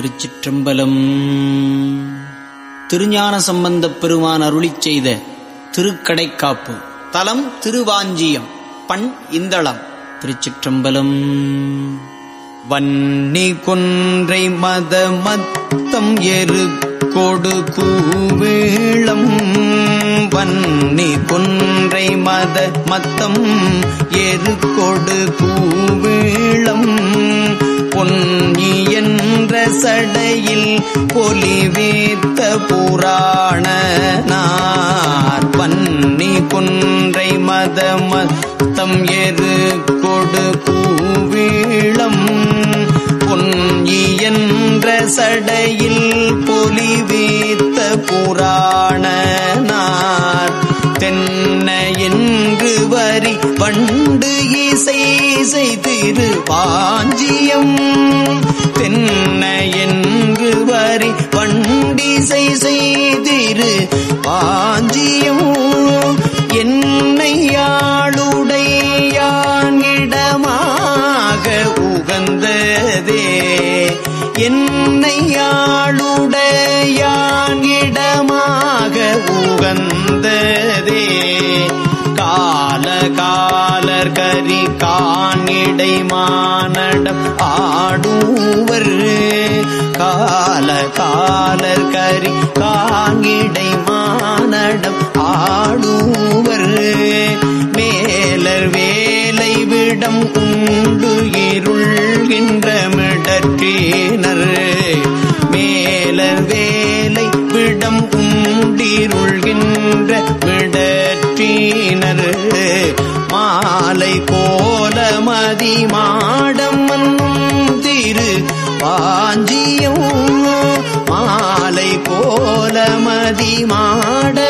திருச்சிற்றம்பலம். திருஞான சம்பந்தப் பெருமான் அருளி செய்த திருக்கடைக்காப்பு. தலம் திருவாஞ்சியம் பண் இந்தளம். திருச்சிற்றம்பலம். வன்னி கொன்றை மத மத்தம் எரு கொடு கூவேளம். வன்னி கொன்றை மத மத்தம் எரு கொடு கூவேளம். பொன்னி என்ற சடையில் பொலிவேத்த புராண நார். பன்னி கொன்றை மத மத்தம் எரு கொடு கூவீளம். பொன்னி என்ற சடையில் பொலிவே இசை செய்திரு பாஞ்சியம். தென்ன என்று வரி வண்டிசை செய்திரு பாஞ்சியம். காலர் காங்கிடை மானடம் ஆடுவர் மேலர் வேலை விடம் உண்டு இருள்கின்ற மிடற்றினர். மேலர் வேலை விடம் உண்டிருள்கின்ற விடற்றினர் மதி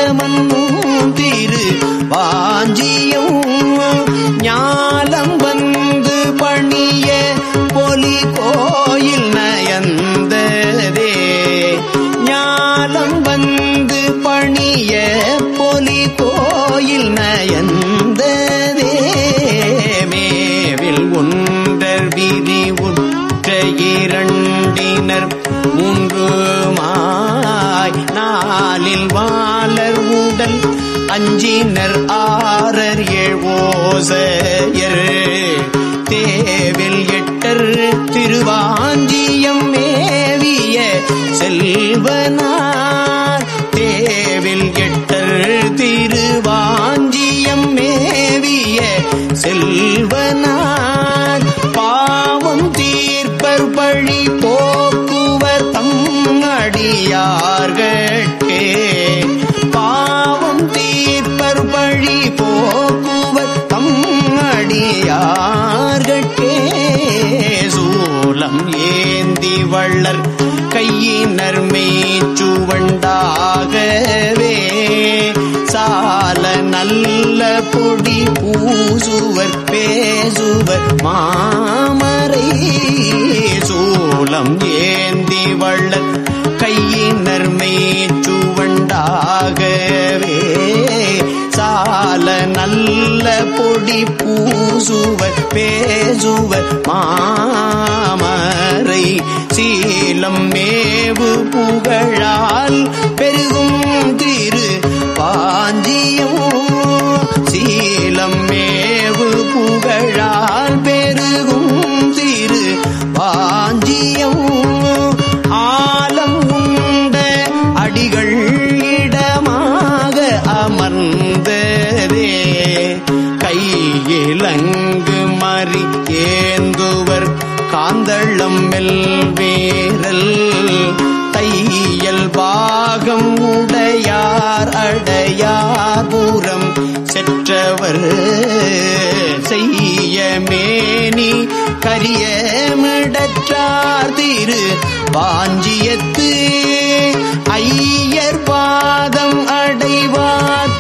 தேவினர் ஆரர் ஏழ்வோசையர் தேவில் எட்டர் திருவாஞ்சியம் மேவிய செல்வனார். தேவில் எட்டர் திருவாஞ்சியம் மேவிய செல்வனார். பாவம் தீர்ப்பர் பழி போக்குவர் தம் அடியார்கள். வள்ளர் கையினர் மேச்சுவண்டாகவே சால நல்ல பொடி பூசுவர் பேசுவர் மாமரை. சூலம் ஏந்தி வள்ளர் கையினர் மேச்சுவண்டாகவே பால நல்ல பொடி பூசுவர் பேசுவர் மாமரை. சீலம் மேவு புகழால் பெருகும் திரு பா காந்தளம் மெல்வேரல் தையல் பாகம் உடையார் அடையார் புறம் செற்றவர் செய்ய மேனி கரிய மிடற்றார் திரு வாஞ்சியத்து ஐயர் பாதம் அடைவார்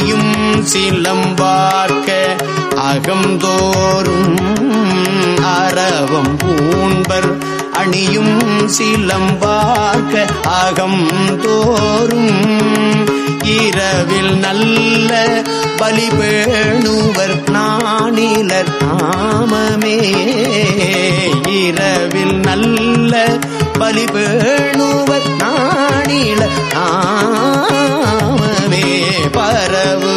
அணியும் சிலம்பார்க்க அகந்தோறும் அரவம் பூண்பர் அணியும் சிலம்பார்க்க அகம் தோறும் இரவில் நல்ல பலி பேணுவர் நானிலர் நாமமே. இரவில் நல்ல பலிபேணுவர் நாணில நாமமே பரவு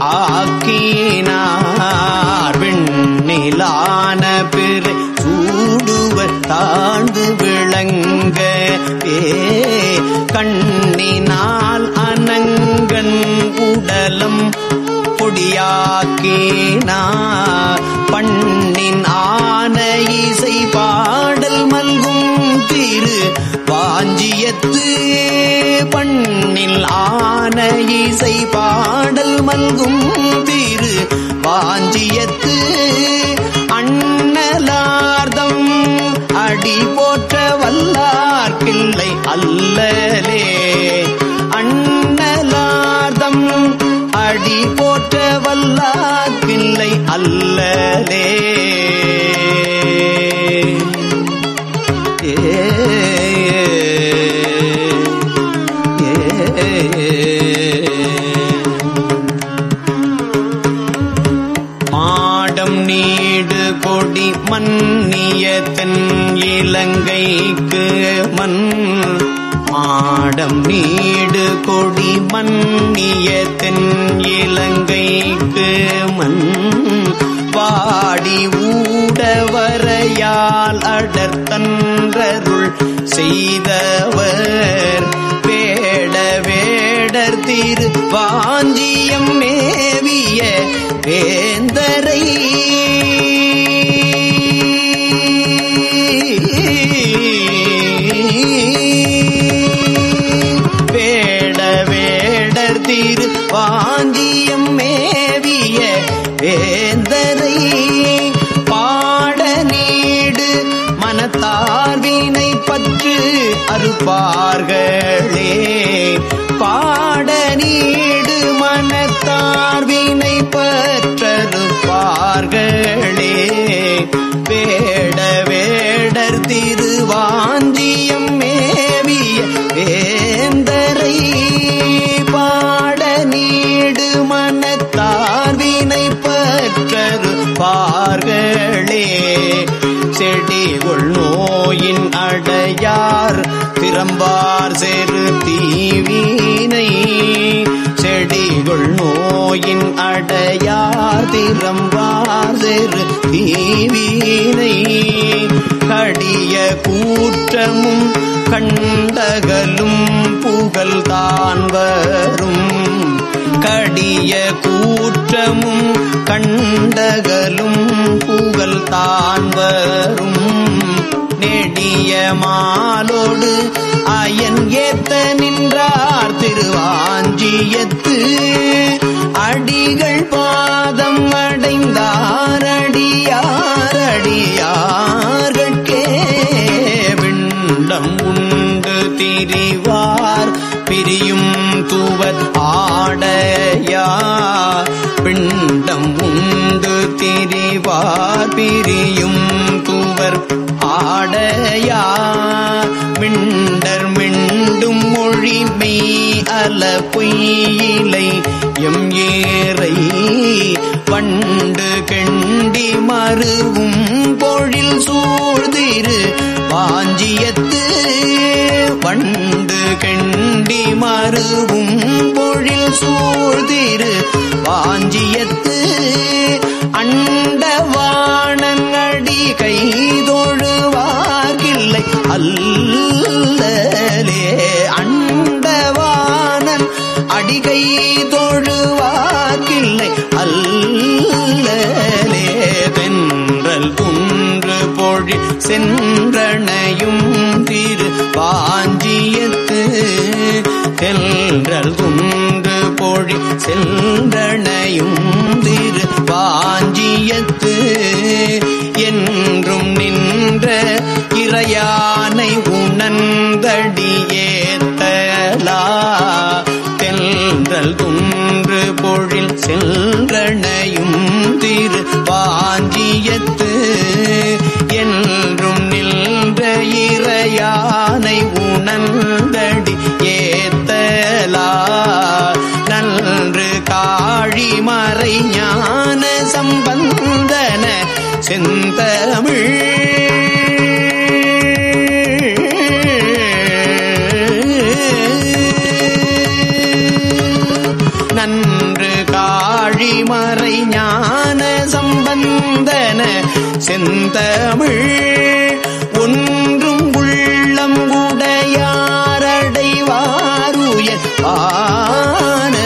ஆக்கினார். விண்ணிலான பிறை சூடுவர் தாழ்ந்து விளங்க. ஏ கண்ணினால் அனங்கன் உடலம் பொடியாக்கினார். பண்ணின் ஆன இசை பாட திரு. வாஞ்சியத்து பண்ணில் ஆன இசை பாடல் மல்கும் திரு. வாஞ்சியத்து அண்ணலார்தம் அடி போற்ற வல்லார் பிள்ளை அல்லலே. அண்ணலார்தம் அடி போற்ற வல்லார் பிள்ளை அல்ல. மாடம் நீடு கொடி மன்னிய தென் இலங்கைக்கு மண் பாடி ஊடவரையால் அடர்த்தன்றருள் செய்தவர் வேட வேடர் திரு பாஞ்சியம் மேவிய வேந்தரை பற்றறுப்பார்களே செடிகொள் நோயின் அடையார். திறம்பார் செரு தீவினை. செடிகொள் நோயின் அடையார். திறம்பார் செரு தீவினை. கடிய கூற்றமும் கண்டகலும் புகழ்தான் வரும். கடிய கூற்றமும் கண்டகலும் புகழ் தான் வரும். நெடிய மாலோடு அயன் ஏத்த நின்றார் திருவாஞ்சியத்து. அடிகள் பாதம் அடைந்தார் அடியார் அடியார். திரிவார் பிரியும் துவர் ஆடையா. மிண்டர் மிண்டும் மொழி மெய் அல பொய்யிலை. எம் ஏறை பண்டு கெண்டி மருவும் பொழில் சூழ்திரு வாஞ்சியத்து பண்டு கெண்டி மருவும் பொழில் சூழ்திரு வாஞ்சியத்து அல்லலே அண்டவானன் அடிகை தொழுவார்கில்லை அல்லலே வென்றல் குன்று பொழி சென்றனையும் திரு பாஞ்சியத்து. தென்றல் குன்று பொழி சென்றனையும் திரு பாஞ்சியத்து. உணர்ந்தடியேத்தலா தென்றல் குன்று பொழில் செல்றனையும் திரு பாஞ்சியத்து என்றும் நின்ற இறையானை உணர்ந்தடி ஏத்தலா. நன்று காழி மறை ஞான சம்பந்தன. செந்தமிழ் சம்பந்தன செந்தமிழ். ஒன்றும் உள்ளம் உடையாரடைவாருய ஆன